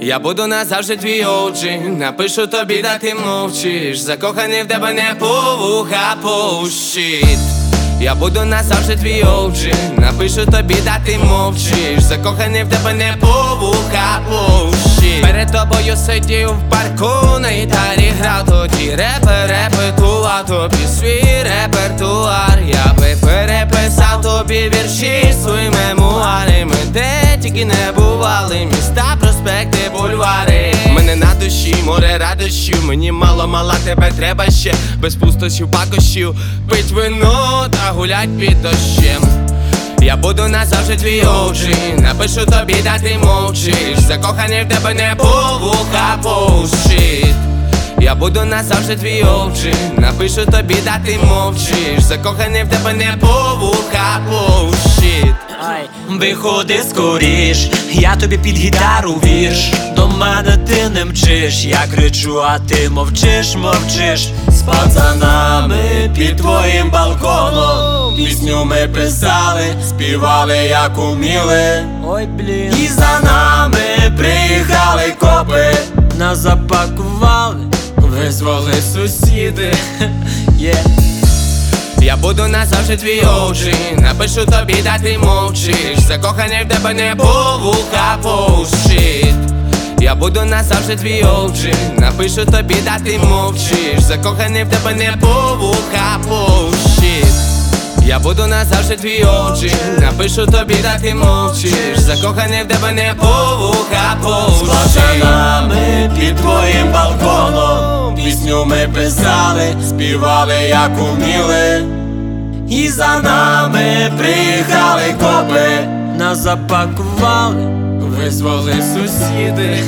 Я буду назавжди твій очі, напишу тобі, да ти мовчиш. Закоханий в тебе не по вуха. Я буду назавжди твій очі, напишу тобі, да ти мовчиш. Закоханий в тебе не по вуха. Перед тобою сидів в парку на гітарі грав тоді репер, репетував тобі свій репертуар. Я би переписав тобі вірші свої мемуари. Ми де тільки не бували, міста, бульвари. Мене на душі, море радощів. Мені мало мала, тебе треба ще без пустощів, пакощів. Пить вино та гулять під дощем. Я буду назавжди твій очі, напишу тобі, да ти мовчиш. Закоханий в тебе не вуха пущить. Я буду назавжди твій очі, напишу тобі, да ти мовчиш. Закоханий в тебе не вуха пущить. Виходи скоріш, я тобі під гітару вірш. До мене ти не мчиш, я кричу, а ти мовчиш, мовчиш. З пацанами під твоїм балконом. Пісню ми писали, співали, як уміли. Ой, блін. І за нами приїхали копи, нас запакували, визвали сусіди. Yeah. Я буду назавжди твій очі, напишу тобі, да ти мовчиш. Закоханий в тебе не по вуха пущить. Буду назавжди твій очі, напишу тобі, да ти мовчиш. Закоханий в тебе не по вуха пущить. Я буду назавжди твій очі, напишу тобі, да ти мовчиш. Закоханий в тебе не по вуха З пацанами під твоїм балконом Пісню ми писали, співали, як уміли. І за нами приїхали копи, нас запакували, визвали сусіди.